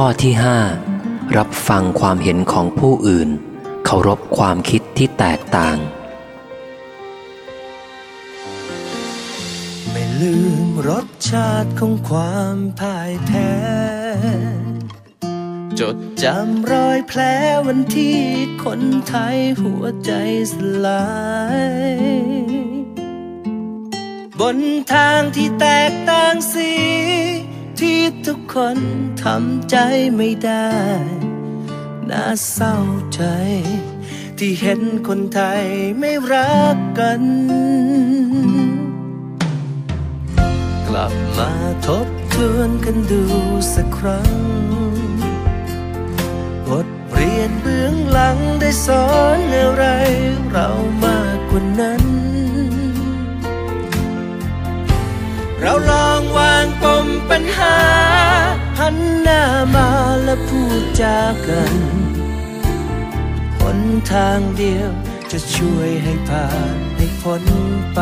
ข้อที่หรับฟังความเห็นของผู้อื่น เคารพความคิดที่แตกต่าง ไม่ลืมรสชาติของความพ่ายแพ้ จดจำรอยแผลวันที่คนไทยหัวใจสลายบนทางที่แตกต่างสี ที่ทุกคนทำใจไม่ได้ น่าเศร้าใจ ที่เห็นคนไทยไม่รักกัน กลับมาทบทวนกันดูสักครั้งบทเรียนเบื้องหลังได้สอนอะไร เรามากกว่านั้น เราลองว่า นปมปัญหา หันหน้ามาและพูดจากัน หนทางเดียวจะช่วยให้ผ่านให้พ้นไป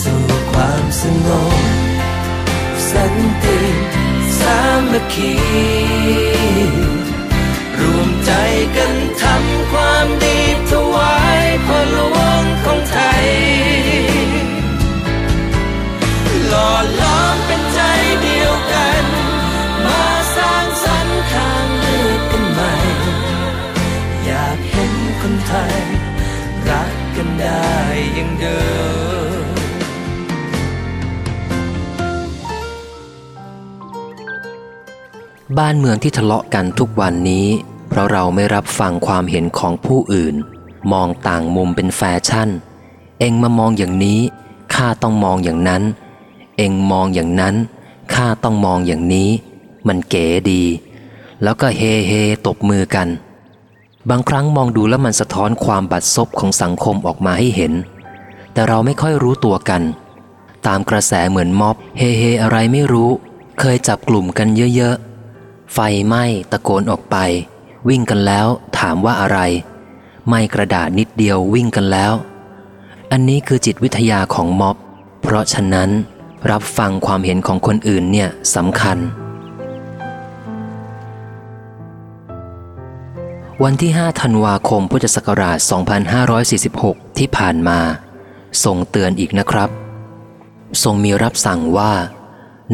สู่ความสงบสันติสามัคคี ได้ย่างเดิมบ้านเมืองที่ทะเลาะกันทุกวันนี้ เพราะเราไม่รับฟังความเห็นของผู้อื่น มองต่างมุมเป็นแฟชั่น เองมามองอย่างนี้ข้าต้องมองอย่างนั้น เองมองอย่างนั้นข้าต้องมองอย่างนี้ มันเก๋ดี แล้วก็เฮเฮตบมือกัน บางครั้งมองดูแล้วมันสะท้อนความบัดซบของสังคมออกมาให้เห็น แต่เราไม่ค่อยรู้ตัวกัน ตามกระแสเหมือนม็อบ เฮเฮอะไรไม่รู้ เคยจับกลุ่มกันเยอะๆ ไฟไหม้ตะโกนออกไป วิ่งกันแล้วถามว่าอะไร ไม้กระดาษนิดเดียววิ่งกันแล้ว อันนี้คือจิตวิทยาของม็อบ เพราะฉะนั้น รับฟังความเห็นของคนอื่นเนี่ยสำคัญ วันที่ 5 ธันวาคม พุทธศักราช 2546 ที่ผ่านมา ทรงเตือนอีกนะครับ ทรงมีรับสั่งว่า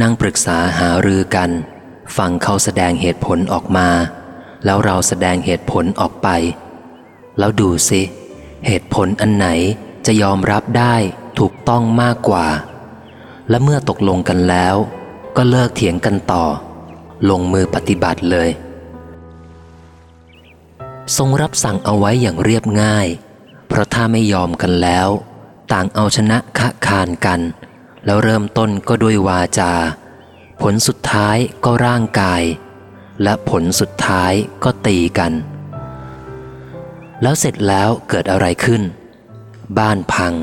นั่งปรึกษาหารือกัน ฟังเขาแสดงเหตุผลออกมา แล้วเราแสดงเหตุผลออกไป แล้วดูสิ เหตุผลอันไหนจะยอมรับได้ถูกต้องมากกว่า และเมื่อตกลงกันแล้ว ก็เลิกเถียงกันต่อ ลงมือปฏิบัติเลย ทรงรับสั่งเอาไว้อย่างเรียบง่าย เพราะถ้าไม่ยอมกันแล้ว ต่างเอาชนะคะคานกัน แล้วเริ่มต้นก็ด้วยวาจา ผลสุดท้ายก็ร่างกาย และผลสุดท้ายก็ตีกัน แล้วเสร็จแล้วเกิดอะไรขึ้น บ้านพัง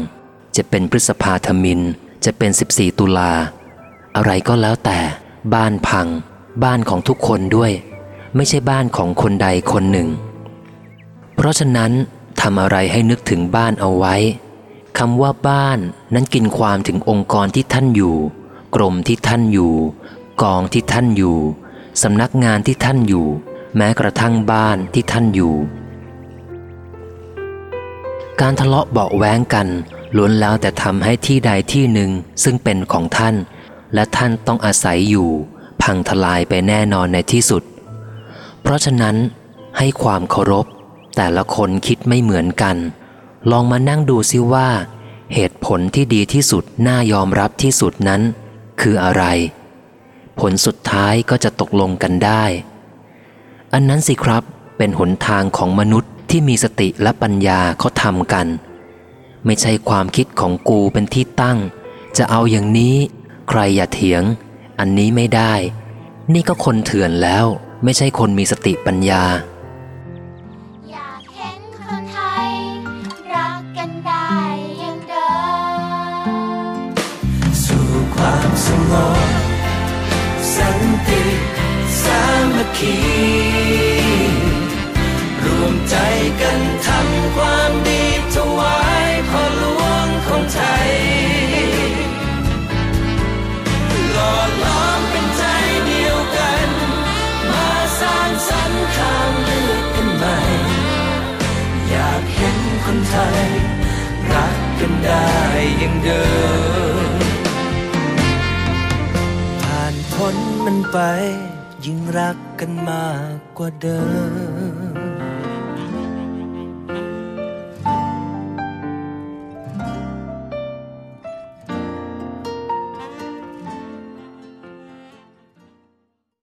จะเป็นพฤษภาธมินจะเป็น 14 ตุลา อะไรก็แล้วแต่บ้านพัง บ้านของทุกคนด้วย ไม่ใช่บ้านของคนใดคนหนึ่ง เพราะฉะนั้นทำอะไรให้นึกถึงบ้านเอาไว้คำว่าบ้านนั้นกินความถึงองค์กรที่ท่านอยู่ กรมที่ท่านอยู่ กองที่ท่านอยู่สำนักงานที่ท่านอยู่ แม้กระทั่งบ้านที่ท่านอยู่ การทะเลาะเบาแว้งกันล้วนแล้วแต่ทำให้ที่ใดที่หนึ่งซึ่งเป็นของท่าน และท่านต้องอาศัยอยู่ พังทลายไปแน่นอนในที่สุด เพราะฉะนั้นให้ความเคารพ แต่ละคนคิดไม่เหมือนกัน ลองมานั่งดูซิว่า เหตุผลที่ดีที่สุดน่ายอมรับที่สุดนั้น คืออะไร ผลสุดท้ายก็จะตกลงกันได้ อันนั้นสิครับเป็นหนทางของมนุษย์ที่มีสติและปัญญาเขาทำกัน ไม่ใช่ความคิดของกูเป็นที่ตั้ง จะเอาอย่างนี้ ใครอย่าเถียง อันนี้ไม่ได้ นี่ก็คนเถื่อนแล้ว ไม่ใช่คนมีสติปัญญา สงบสันติสามัคคีรวมใจกันทำความดีถวายพอหลวงของไทยหล่อลอมเป็นใจเดียวกัน มาสร้างสรรค์ทางเลือกกันใหม่ อยากเห็นคนไทย รักกันได้ยังเดิม มันไป ยิ่งรักกันมากกว่าเดิม